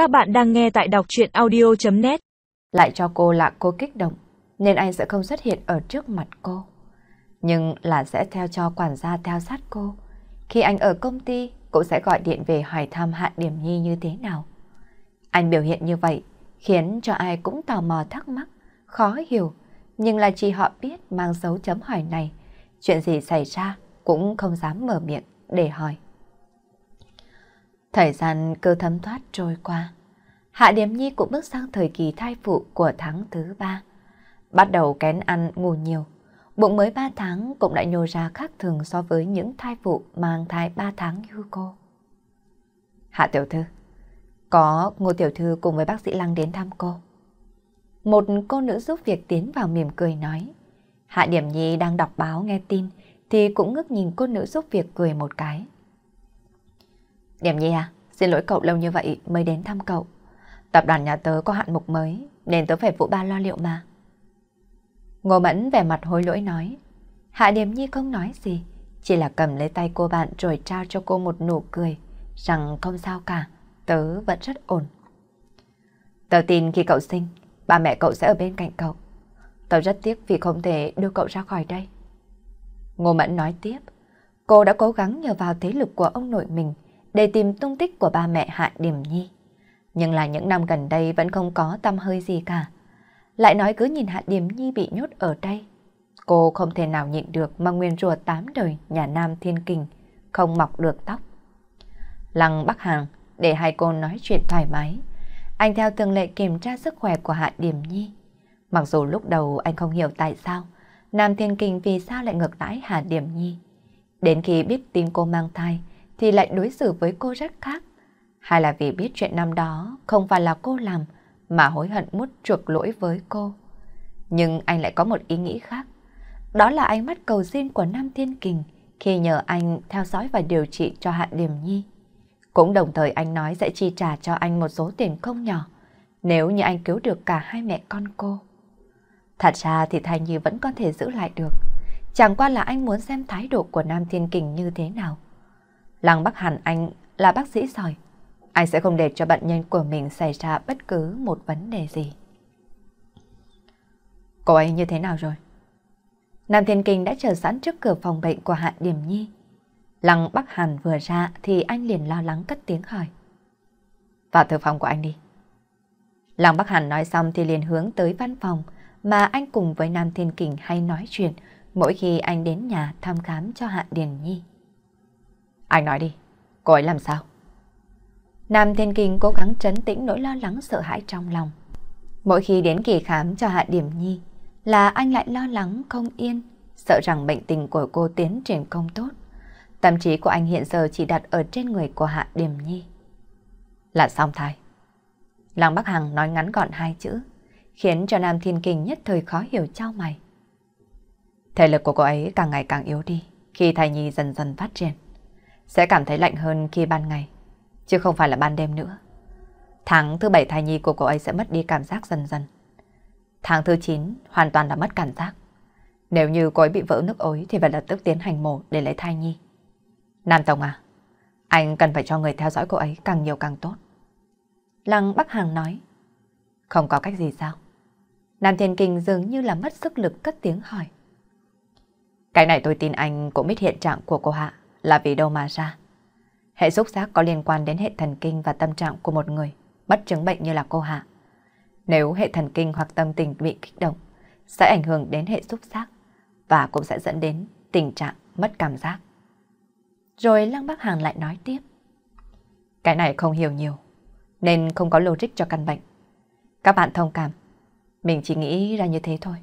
Các bạn đang nghe tại đọc chuyện audio.net Lại cho cô là cô kích động, nên anh sẽ không xuất hiện ở trước mặt cô. Nhưng là sẽ theo cho quản gia theo sát cô. Khi anh ở công ty, cũng sẽ gọi điện về hỏi thăm Hạ Điểm Nhi như thế nào. Anh biểu hiện như vậy, khiến cho ai cũng tò mò thắc mắc, khó hiểu. Nhưng là chỉ họ biết mang dấu chấm hỏi này. Chuyện gì xảy ra cũng không dám mở miệng để hỏi. Thời gian cơ thấm thoát trôi qua. Hạ Điểm Nhi cũng bước sang thời kỳ thai phụ của tháng thứ ba. Bắt đầu kén ăn ngủ nhiều. Bụng mới 3 tháng cũng đã nhô ra khác thường so với những thai phụ mang thai 3 tháng như cô. Hạ tiểu thư, có Ngô tiểu thư cùng với bác sĩ Lăng đến thăm cô. Một cô nữ giúp việc tiến vào mỉm cười nói. Hạ Điểm Nhi đang đọc báo nghe tin thì cũng ngước nhìn cô nữ giúp việc cười một cái. Điểm Nhi à, xin lỗi cậu lâu như vậy mới đến thăm cậu. Tập đoàn nhà tớ có hạng mục mới nên tớ phải vụ ba lo liệu mà. Ngô Mẫn vẻ mặt hối lỗi nói. Hạ Điểm Nhi không nói gì, chỉ là cầm lấy tay cô bạn rồi trao cho cô một nụ cười, rằng không sao cả, tớ vẫn rất ổn. Tớ tin khi cậu sinh, ba mẹ cậu sẽ ở bên cạnh cậu. Tớ rất tiếc vì không thể đưa cậu ra khỏi đây. Ngô Mẫn nói tiếp, cô đã cố gắng nhờ vào thế lực của ông nội mình để tìm tung tích của ba mẹ Hạ Điểm Nhi. Nhưng là những năm gần đây vẫn không có tâm hơi gì cả. Lại nói cứ nhìn Hạ Điểm Nhi bị nhốt ở đây. Cô không thể nào nhịn được mà nguyên rùa tám đời nhà Nam Thiên Kình, không mọc được tóc. Lăng Bắc Hàng để hai cô nói chuyện thoải mái. Anh theo thường lệ kiểm tra sức khỏe của Hạ Điểm Nhi. Mặc dù lúc đầu anh không hiểu tại sao Nam Thiên Kình vì sao lại ngược đãi Hạ Điểm Nhi. Đến khi biết tin cô mang thai thì lại đối xử với cô rất khác. Hay là vì biết chuyện năm đó không phải là cô làm mà hối hận mút chuộc lỗi với cô. Nhưng anh lại có một ý nghĩ khác. Đó là ánh mắt cầu xin của Nam Thiên Kình khi nhờ anh theo dõi và điều trị cho Hạ điềm Nhi. Cũng đồng thời anh nói sẽ chi trả cho anh một số tiền không nhỏ nếu như anh cứu được cả hai mẹ con cô. Thật ra thì Thanh Nhi vẫn có thể giữ lại được. Chẳng qua là anh muốn xem thái độ của Nam Thiên Kình như thế nào. Lăng Bắc Hàn Anh là bác sĩ giỏi. Anh sẽ không để cho bệnh nhân của mình xảy ra bất cứ một vấn đề gì. Cô ấy như thế nào rồi? Nam Thiên Kinh đã chờ sẵn trước cửa phòng bệnh của Hạ Điểm Nhi. Lăng Bắc Hàn vừa ra thì anh liền lo lắng cất tiếng hỏi. Vào thư phòng của anh đi. Lăng Bắc Hàn nói xong thì liền hướng tới văn phòng mà anh cùng với Nam Thiên Kình hay nói chuyện mỗi khi anh đến nhà thăm khám cho Hạ Điền Nhi. Anh nói đi, cô ấy làm sao? Nam Thiên Kinh cố gắng trấn tĩnh nỗi lo lắng sợ hãi trong lòng. Mỗi khi đến kỳ khám cho Hạ Điểm Nhi là anh lại lo lắng không yên, sợ rằng bệnh tình của cô tiến triển không tốt. Tâm trí của anh hiện giờ chỉ đặt ở trên người của Hạ Điểm Nhi. Là xong thai. Lăng Bắc Hằng nói ngắn gọn hai chữ, khiến cho Nam Thiên Kinh nhất thời khó hiểu trao mày. Thể lực của cô ấy càng ngày càng yếu đi khi thai nhi dần dần phát triển. Sẽ cảm thấy lạnh hơn khi ban ngày, chứ không phải là ban đêm nữa. Tháng thứ bảy thai nhi của cô ấy sẽ mất đi cảm giác dần dần. Tháng thứ 9 hoàn toàn là mất cảm giác. Nếu như cô ấy bị vỡ nước ối thì phải lập tức tiến hành mổ để lấy thai nhi. Nam Tổng à, anh cần phải cho người theo dõi cô ấy càng nhiều càng tốt. Lăng Bắc Hàng nói. Không có cách gì sao? Nam Thiên Kinh dường như là mất sức lực cất tiếng hỏi. Cái này tôi tin anh cũng biết hiện trạng của cô Hạ là vì đâu mà ra. Hệ xúc giác có liên quan đến hệ thần kinh và tâm trạng của một người, bất chứng bệnh như là cô Hạ. Nếu hệ thần kinh hoặc tâm tình bị kích động, sẽ ảnh hưởng đến hệ xúc giác và cũng sẽ dẫn đến tình trạng mất cảm giác. Rồi Lăng Bắc Hàng lại nói tiếp. Cái này không hiểu nhiều, nên không có logic cho căn bệnh. Các bạn thông cảm, mình chỉ nghĩ ra như thế thôi.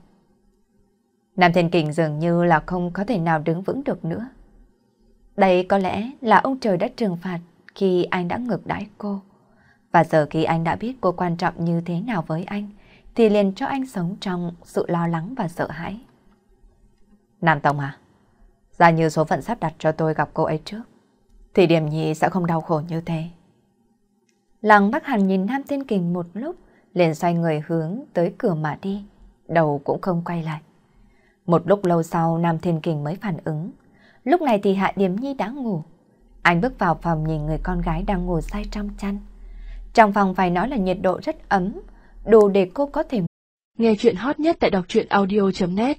Nam Thiên Kình dường như là không có thể nào đứng vững được nữa. Đây có lẽ là ông trời đã trừng phạt khi anh đã ngược đãi cô. Và giờ khi anh đã biết cô quan trọng như thế nào với anh, thì liền cho anh sống trong sự lo lắng và sợ hãi. Nam Tông à, ra như số phận sắp đặt cho tôi gặp cô ấy trước, thì điểm Nhi sẽ không đau khổ như thế. Lăng Bắc Hàn nhìn Nam Thiên Kình một lúc, liền xoay người hướng tới cửa mà đi, đầu cũng không quay lại. Một lúc lâu sau Nam Thiên Kình mới phản ứng. Lúc này thì Hạ Điềm Nhi đã ngủ. Anh bước vào phòng nhìn người con gái đang ngủ say trong chăn. Trong phòng phải nói là nhiệt độ rất ấm, đủ để cô có thể... Nghe chuyện hot nhất tại đọc truyện audio.net